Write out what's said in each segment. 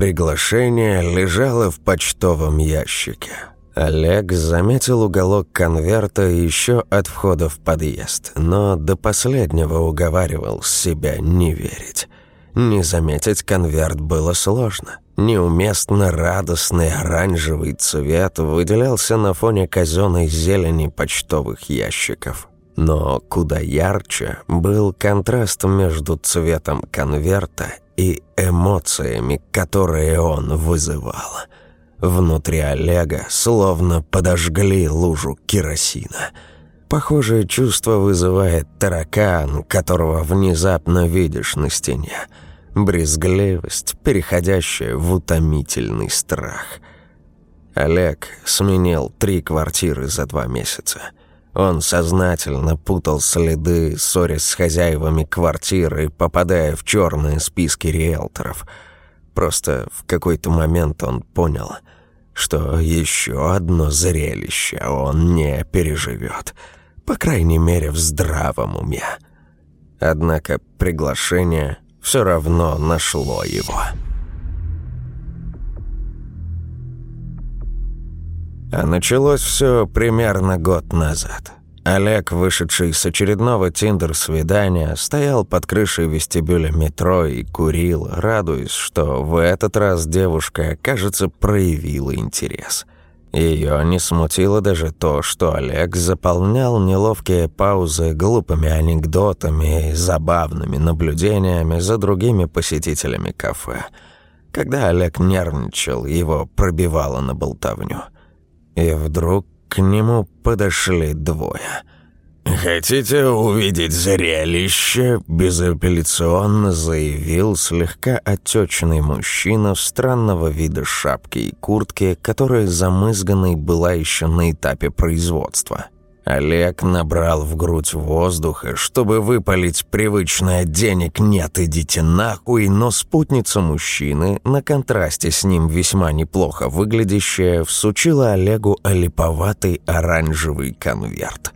Приглашение лежало в почтовом ящике. Олег заметил уголок конверта еще от входа в подъезд, но до последнего уговаривал себя не верить. Не заметить конверт было сложно. Неуместно радостный оранжевый цвет выделялся на фоне казенной зелени почтовых ящиков. Но куда ярче был контраст между цветом конверта и эмоциями, которые он вызывал. Внутри Олега словно подожгли лужу керосина. Похожее чувство вызывает таракан, которого внезапно видишь на стене. Брезгливость, переходящая в утомительный страх. Олег сменил три квартиры за два месяца – он сознательно путал следы, ссорясь с хозяевами квартиры, попадая в черные списки риэлторов. Просто в какой-то момент он понял, что еще одно зрелище он не переживет, по крайней мере в здравом уме. Однако приглашение все равно нашло его. А началось все примерно год назад. Олег, вышедший с очередного тиндер-свидания, стоял под крышей вестибюля метро и курил, радуясь, что в этот раз девушка, кажется, проявила интерес. Ее не смутило даже то, что Олег заполнял неловкие паузы глупыми анекдотами и забавными наблюдениями за другими посетителями кафе. Когда Олег нервничал, его пробивало на болтовню – и вдруг к нему подошли двое. «Хотите увидеть зрелище?» – безапелляционно заявил слегка отечный мужчина в странного вида шапки и куртки, которая замызганной была еще на этапе производства. Олег набрал в грудь воздуха, чтобы выпалить привычное «денег нет, идите нахуй», но спутница мужчины, на контрасте с ним весьма неплохо выглядящая, всучила Олегу олиповатый оранжевый конверт.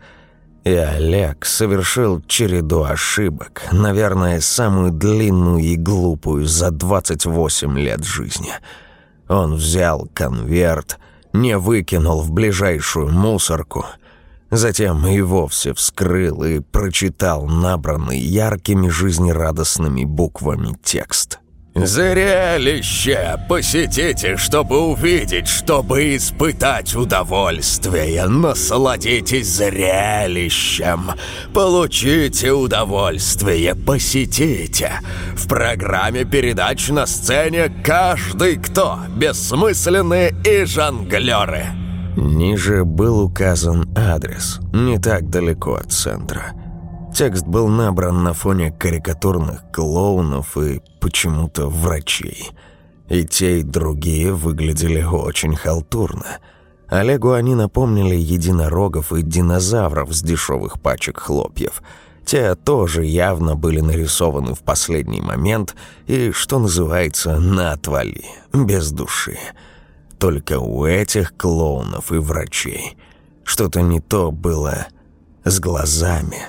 И Олег совершил череду ошибок, наверное, самую длинную и глупую за 28 лет жизни. Он взял конверт, не выкинул в ближайшую мусорку – Затем и вовсе вскрыл и прочитал набранный яркими жизнерадостными буквами текст. «Зрелище! Посетите, чтобы увидеть, чтобы испытать удовольствие. Насладитесь зрелищем. Получите удовольствие, посетите. В программе передач на сцене «Каждый кто», бессмысленные и жонглеры». Ниже был указан адрес, не так далеко от центра. Текст был набран на фоне карикатурных клоунов и почему-то врачей. И те, и другие выглядели очень халтурно. Олегу они напомнили единорогов и динозавров с дешевых пачек хлопьев. Те тоже явно были нарисованы в последний момент и, что называется, на отвали, без души. Только у этих клоунов и врачей что-то не то было с глазами.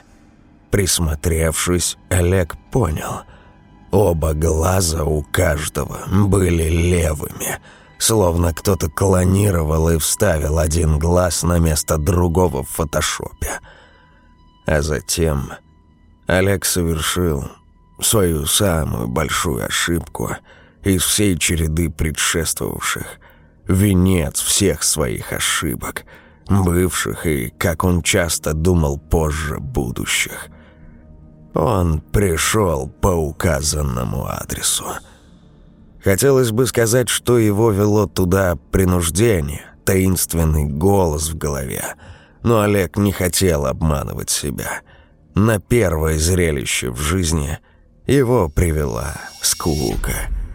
Присмотревшись, Олег понял. Оба глаза у каждого были левыми, словно кто-то клонировал и вставил один глаз на место другого в фотошопе. А затем Олег совершил свою самую большую ошибку из всей череды предшествовавших – венец всех своих ошибок, бывших и, как он часто думал позже, будущих. Он пришел по указанному адресу. Хотелось бы сказать, что его вело туда принуждение, таинственный голос в голове, но Олег не хотел обманывать себя. На первое зрелище в жизни его привела скука –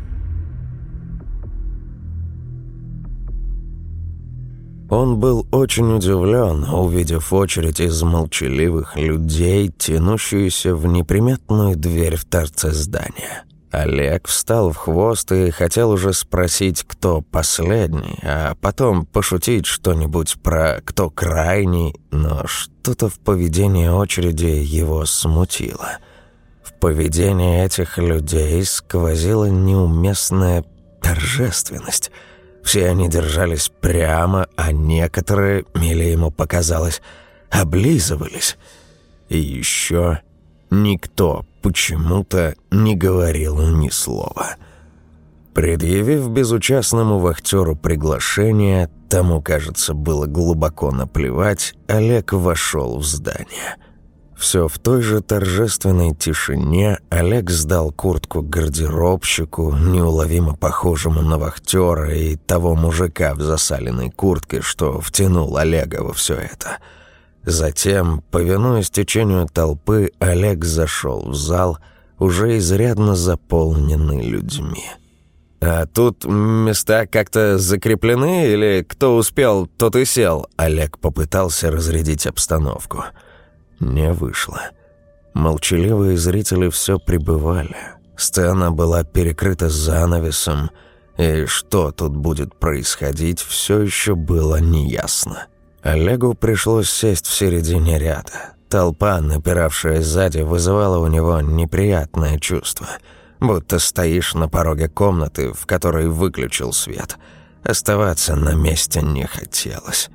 Он был очень удивлен, увидев очередь из молчаливых людей, тянущуюся в неприметную дверь в торце здания. Олег встал в хвост и хотел уже спросить, кто последний, а потом пошутить что-нибудь про кто крайний, но что-то в поведении очереди его смутило. В поведении этих людей сквозила неуместная торжественность. Все они держались прямо, а некоторые, или ему показалось, облизывались. И еще никто почему-то не говорил ни слова. Предъявив безучастному вахтеру приглашение, тому, кажется, было глубоко наплевать, Олег вошел в здание – все в той же торжественной тишине Олег сдал куртку гардеробщику, неуловимо похожему на вахтера и того мужика в засаленной куртке, что втянул Олега во все это. Затем, повинуясь течению толпы, Олег зашел в зал, уже изрядно заполненный людьми. «А тут места как-то закреплены, или кто успел, тот и сел?» Олег попытался разрядить обстановку. Не вышло. Молчаливые зрители все пребывали. Сцена была перекрыта занавесом, и что тут будет происходить, все еще было неясно. Олегу пришлось сесть в середине ряда. Толпа, напиравшая сзади, вызывала у него неприятное чувство, будто стоишь на пороге комнаты, в которой выключил свет. Оставаться на месте не хотелось.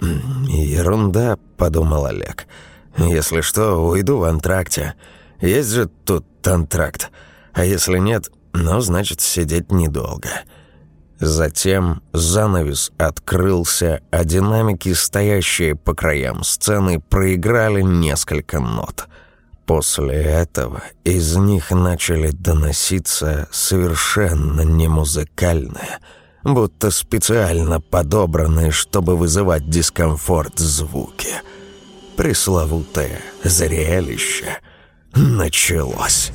«Ерунда», — подумал Олег, — если что, уйду в антракте. Есть же тут антракт. А если нет, ну, значит, сидеть недолго». Затем занавес открылся, а динамики, стоящие по краям сцены, проиграли несколько нот. После этого из них начали доноситься совершенно немузыкальные, будто специально подобранные, чтобы вызывать дискомфорт звуки – пресловутое зрелище началось.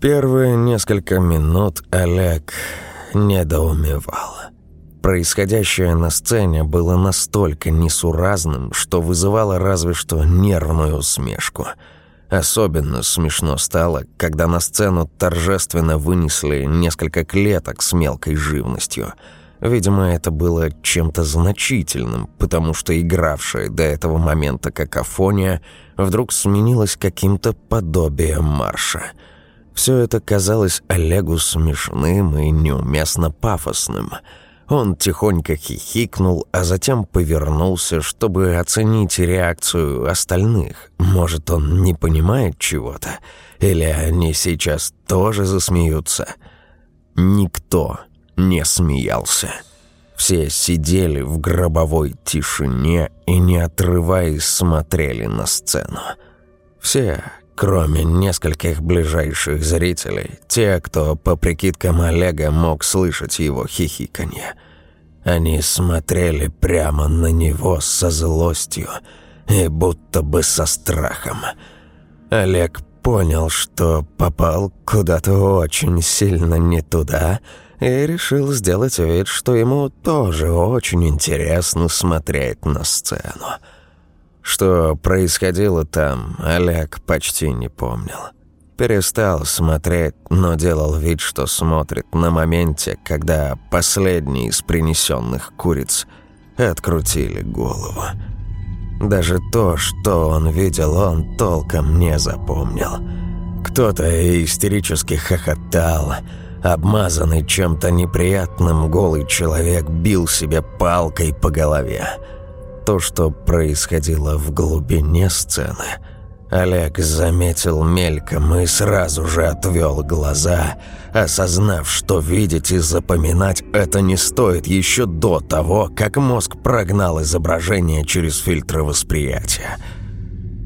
Первые несколько минут Олег недоумевал. Происходящее на сцене было настолько несуразным, что вызывало разве что нервную усмешку. Особенно смешно стало, когда на сцену торжественно вынесли несколько клеток с мелкой живностью – Видимо, это было чем-то значительным, потому что игравшая до этого момента какофония вдруг сменилась каким-то подобием марша. Все это казалось Олегу смешным и неуместно пафосным. Он тихонько хихикнул, а затем повернулся, чтобы оценить реакцию остальных. Может, он не понимает чего-то? Или они сейчас тоже засмеются? Никто не смеялся. Все сидели в гробовой тишине и, не отрываясь, смотрели на сцену. Все, кроме нескольких ближайших зрителей, те, кто, по прикидкам Олега, мог слышать его хихиканье. Они смотрели прямо на него со злостью и будто бы со страхом. Олег понял, что попал куда-то очень сильно не туда — и решил сделать вид, что ему тоже очень интересно смотреть на сцену. Что происходило там, Олег почти не помнил. Перестал смотреть, но делал вид, что смотрит на моменте, когда последний из принесенных куриц открутили голову. Даже то, что он видел, он толком не запомнил. Кто-то истерически хохотал, Обмазанный чем-то неприятным голый человек бил себе палкой по голове. То, что происходило в глубине сцены, Олег заметил мельком и сразу же отвел глаза, осознав, что видеть и запоминать это не стоит еще до того, как мозг прогнал изображение через фильтры восприятия –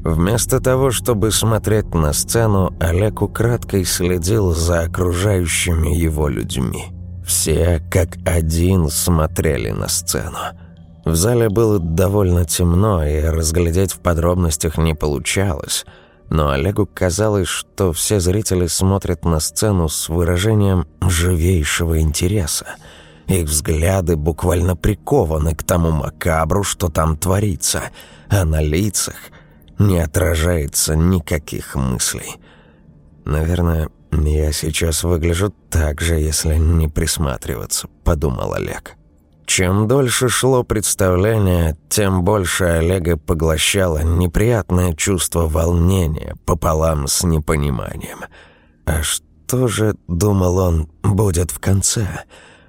Вместо того, чтобы смотреть на сцену, Олег украдкой следил за окружающими его людьми. Все как один смотрели на сцену. В зале было довольно темно, и разглядеть в подробностях не получалось. Но Олегу казалось, что все зрители смотрят на сцену с выражением живейшего интереса. Их взгляды буквально прикованы к тому макабру, что там творится, а на лицах – не отражается никаких мыслей. Наверное, я сейчас выгляжу так же, если не присматриваться, подумал Олег. Чем дольше шло представление, тем больше Олега поглощало неприятное чувство волнения пополам с непониманием. А что же, думал он, будет в конце?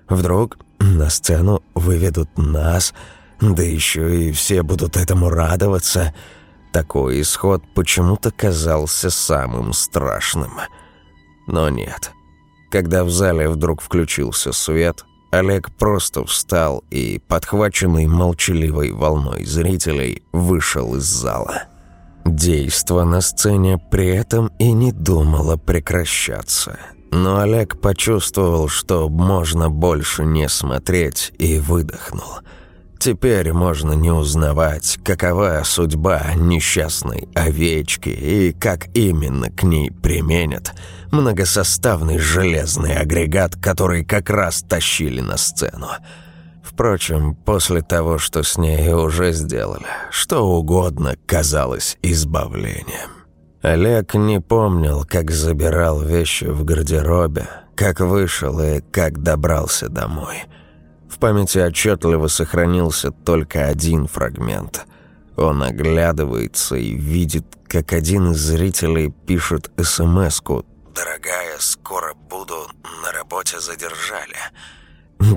Вдруг на сцену выведут нас, да еще и все будут этому радоваться. Такой исход почему-то казался самым страшным. Но нет. Когда в зале вдруг включился свет, Олег просто встал и, подхваченный молчаливой волной зрителей, вышел из зала. Действо на сцене при этом и не думало прекращаться. Но Олег почувствовал, что можно больше не смотреть, и выдохнул. Теперь можно не узнавать, какова судьба несчастной овечки и как именно к ней применят – многосоставный железный агрегат, который как раз тащили на сцену. Впрочем, после того, что с ней уже сделали, что угодно казалось избавлением. Олег не помнил, как забирал вещи в гардеробе, как вышел и как добрался домой. В памяти отчетливо сохранился только один фрагмент. Он оглядывается и видит, как один из зрителей пишет СМС-ку «Дорогая, скоро буду, на работе задержали».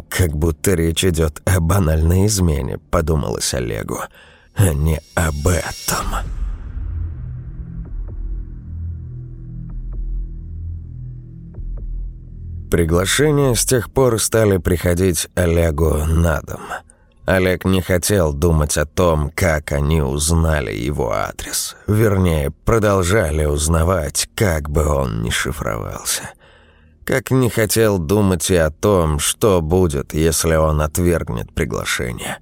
«Как будто речь идет о банальной измене», — подумалось Олегу, — «а не об этом». Приглашения с тех пор стали приходить Олегу на дом — Олег не хотел думать о том, как они узнали его адрес. Вернее, продолжали узнавать, как бы он ни шифровался. Как не хотел думать и о том, что будет, если он отвергнет приглашение.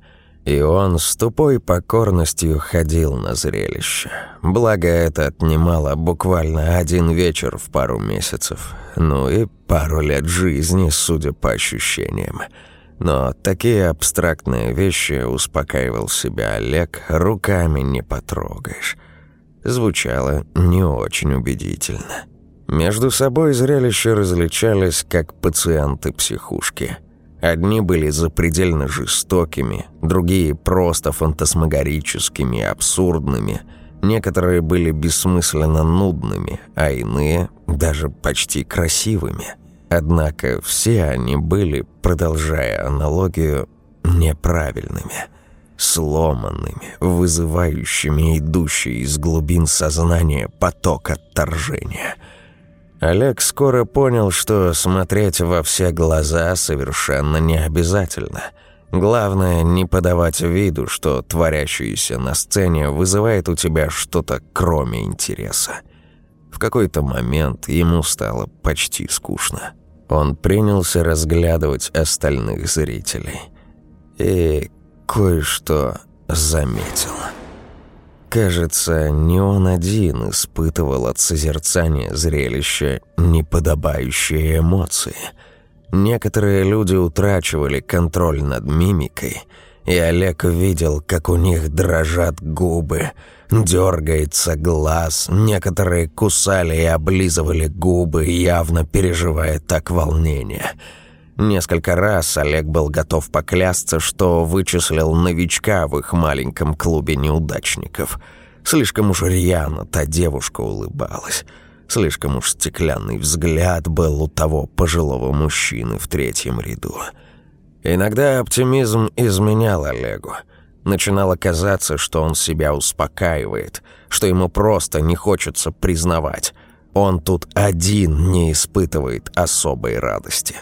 И он с тупой покорностью ходил на зрелище. Благо это отнимало буквально один вечер в пару месяцев. Ну и пару лет жизни, судя по ощущениям. Но такие абстрактные вещи, успокаивал себя Олег, руками не потрогаешь. Звучало не очень убедительно. Между собой зрелища различались, как пациенты психушки. Одни были запредельно жестокими, другие просто фантасмагорическими, абсурдными. Некоторые были бессмысленно нудными, а иные даже почти красивыми – Однако все они были, продолжая аналогию, неправильными, сломанными, вызывающими идущий из глубин сознания поток отторжения. Олег скоро понял, что смотреть во все глаза совершенно не обязательно. Главное, не подавать виду, что творящееся на сцене вызывает у тебя что-то кроме интереса. В какой-то момент ему стало почти скучно. Он принялся разглядывать остальных зрителей. И кое-что заметил. Кажется, не он один испытывал от созерцания зрелища неподобающие эмоции. Некоторые люди утрачивали контроль над мимикой, и Олег видел, как у них дрожат губы – Дергается глаз, некоторые кусали и облизывали губы, явно переживая так волнение. Несколько раз Олег был готов поклясться, что вычислил новичка в их маленьком клубе неудачников. Слишком уж рьяно та девушка улыбалась. Слишком уж стеклянный взгляд был у того пожилого мужчины в третьем ряду. Иногда оптимизм изменял Олегу. Начинало казаться, что он себя успокаивает, что ему просто не хочется признавать. Он тут один не испытывает особой радости.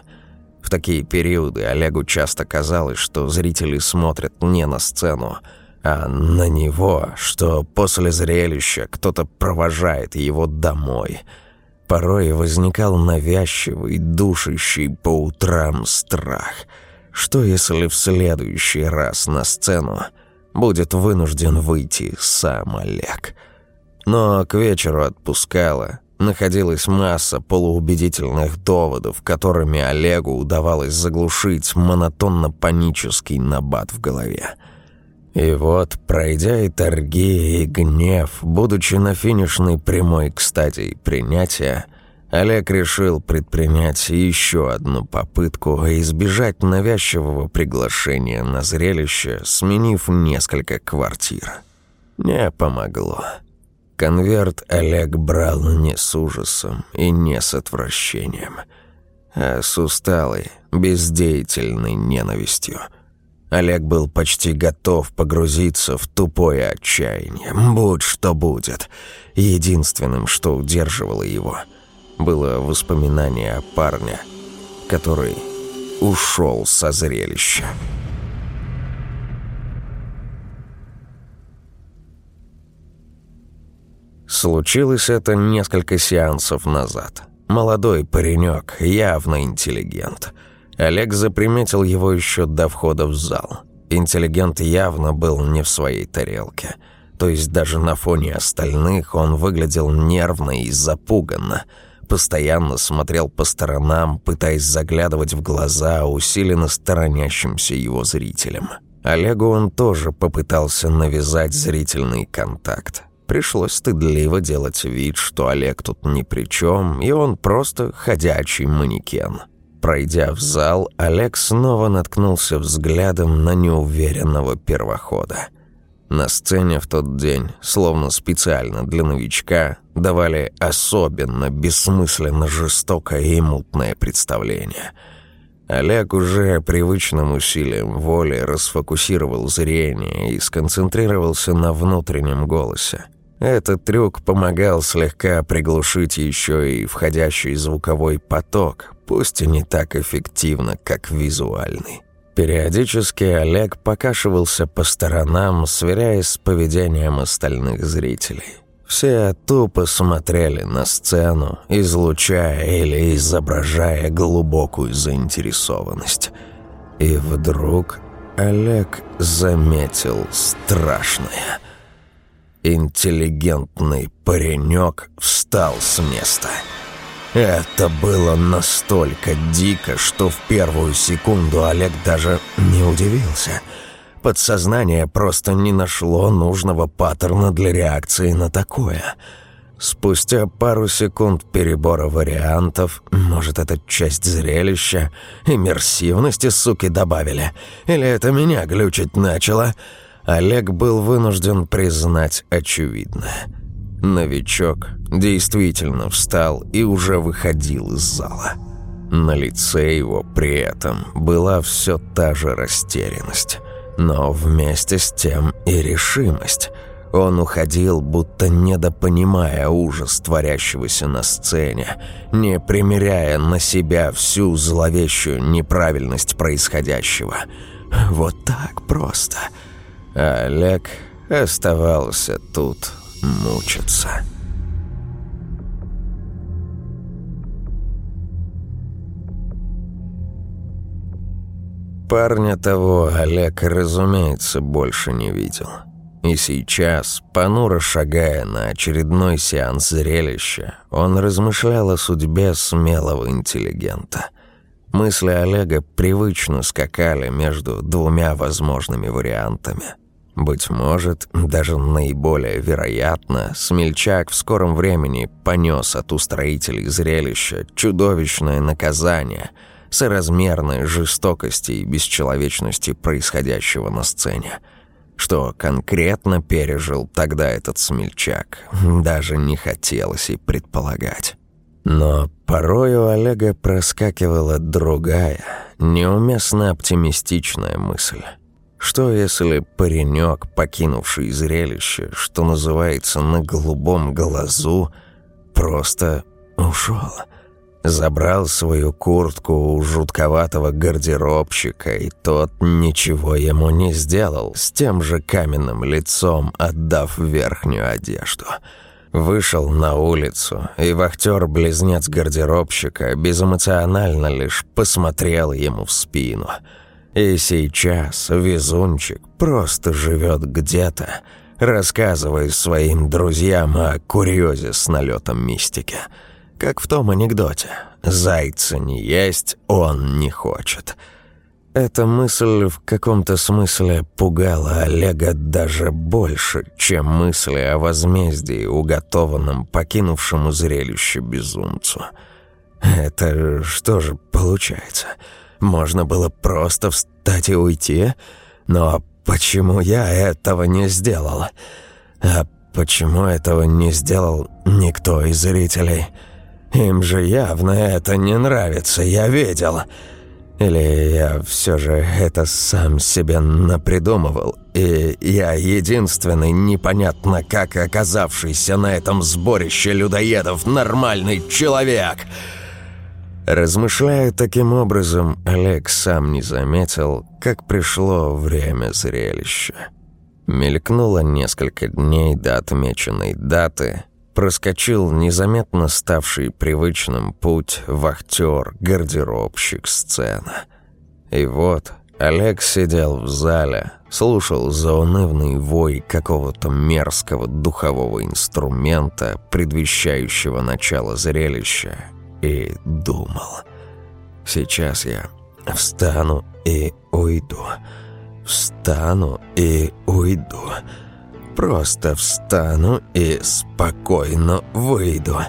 В такие периоды Олегу часто казалось, что зрители смотрят не на сцену, а на него, что после зрелища кто-то провожает его домой. Порой возникал навязчивый, душащий по утрам страх – что если в следующий раз на сцену будет вынужден выйти сам Олег? Но к вечеру отпускала. Находилась масса полуубедительных доводов, которыми Олегу удавалось заглушить монотонно-панический набат в голове. И вот, пройдя и торги, и гнев, будучи на финишной прямой к стадии принятия, Олег решил предпринять еще одну попытку избежать навязчивого приглашения на зрелище, сменив несколько квартир. Не помогло. Конверт Олег брал не с ужасом и не с отвращением, а с усталой, бездеятельной ненавистью. Олег был почти готов погрузиться в тупое отчаяние. Будь что будет. Единственным, что удерживало его, было воспоминание о парне, который ушел со зрелища. Случилось это несколько сеансов назад. Молодой паренек, явно интеллигент. Олег заприметил его еще до входа в зал. Интеллигент явно был не в своей тарелке. То есть даже на фоне остальных он выглядел нервно и запуганно. Постоянно смотрел по сторонам, пытаясь заглядывать в глаза усиленно сторонящимся его зрителям. Олегу он тоже попытался навязать зрительный контакт. Пришлось стыдливо делать вид, что Олег тут ни при чем, и он просто ходячий манекен. Пройдя в зал, Олег снова наткнулся взглядом на неуверенного первохода. На сцене в тот день, словно специально для новичка, давали особенно бессмысленно жестокое и мутное представление. Олег уже привычным усилием воли расфокусировал зрение и сконцентрировался на внутреннем голосе. Этот трюк помогал слегка приглушить еще и входящий звуковой поток, пусть и не так эффективно, как визуальный. Периодически Олег покашивался по сторонам, сверяясь с поведением остальных зрителей. Все тупо смотрели на сцену, излучая или изображая глубокую заинтересованность. И вдруг Олег заметил страшное – Интеллигентный паренек встал с места. Это было настолько дико, что в первую секунду Олег даже не удивился. Подсознание просто не нашло нужного паттерна для реакции на такое. Спустя пару секунд перебора вариантов, может, это часть зрелища, иммерсивности, суки, добавили, или это меня глючить начало — Олег был вынужден признать очевидное. Новичок действительно встал и уже выходил из зала. На лице его при этом была все та же растерянность, но вместе с тем и решимость. Он уходил, будто недопонимая ужас творящегося на сцене, не примеряя на себя всю зловещую неправильность происходящего. Вот так просто – а Олег оставался тут мучиться. Парня того Олег, разумеется, больше не видел. И сейчас, понуро шагая на очередной сеанс зрелища, он размышлял о судьбе смелого интеллигента. Мысли Олега привычно скакали между двумя возможными вариантами – быть может, даже наиболее вероятно, смельчак в скором времени понес от устроителей зрелища чудовищное наказание, соразмерной жестокости и бесчеловечности происходящего на сцене. Что конкретно пережил тогда этот смельчак, даже не хотелось и предполагать. Но порой у Олега проскакивала другая, неуместно оптимистичная мысль. Что если паренек, покинувший зрелище, что называется на голубом глазу, просто ушел? Забрал свою куртку у жутковатого гардеробщика, и тот ничего ему не сделал, с тем же каменным лицом отдав верхнюю одежду. Вышел на улицу, и вахтер-близнец гардеробщика безэмоционально лишь посмотрел ему в спину – и сейчас везунчик просто живет где-то, рассказывая своим друзьям о курьезе с налетом мистики. Как в том анекдоте «Зайца не есть, он не хочет». эта мысль в каком-то смысле пугала Олега даже больше, чем мысли о возмездии, уготованном покинувшему зрелище безумцу. Это что же получается? Можно было просто встать и уйти? Но почему я этого не сделал? А почему этого не сделал никто из зрителей? Им же явно это не нравится, я видел. Или я все же это сам себе напридумывал, и я единственный непонятно как оказавшийся на этом сборище людоедов нормальный человек. Размышляя таким образом, Олег сам не заметил, как пришло время зрелища. Мелькнуло несколько дней до отмеченной даты – проскочил незаметно ставший привычным путь вахтер, гардеробщик, сцена. И вот Олег сидел в зале, слушал заунывный вой какого-то мерзкого духового инструмента, предвещающего начало зрелища, и думал. «Сейчас я встану и уйду. Встану и уйду». Просто встану и спокойно выйду.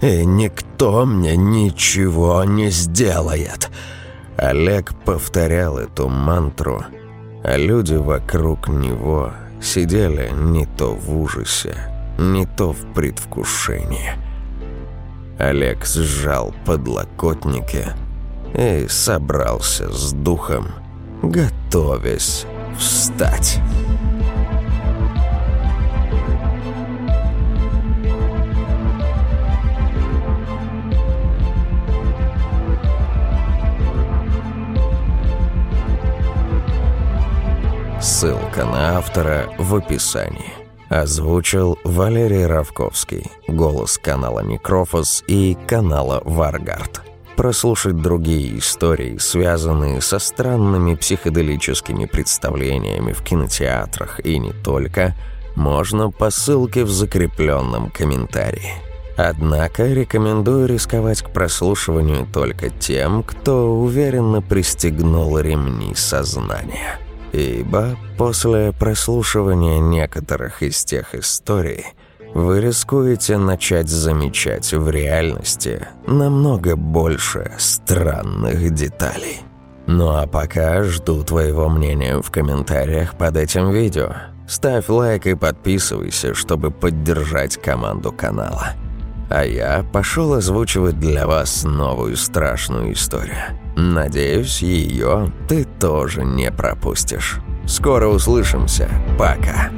И никто мне ничего не сделает. Олег повторял эту мантру, а люди вокруг него сидели не то в ужасе, не то в предвкушении. Олег сжал подлокотники и собрался с духом, готовясь встать. Ссылка на автора в описании. Озвучил Валерий Равковский, голос канала Некрофос и канала Варгард. Прослушать другие истории, связанные со странными психоделическими представлениями в кинотеатрах и не только, можно по ссылке в закрепленном комментарии. Однако рекомендую рисковать к прослушиванию только тем, кто уверенно пристегнул ремни сознания ибо после прослушивания некоторых из тех историй вы рискуете начать замечать в реальности намного больше странных деталей. Ну а пока жду твоего мнения в комментариях под этим видео. Ставь лайк и подписывайся, чтобы поддержать команду канала. А я пошел озвучивать для вас новую страшную историю. Надеюсь, ее ты тоже не пропустишь. Скоро услышимся. Пока.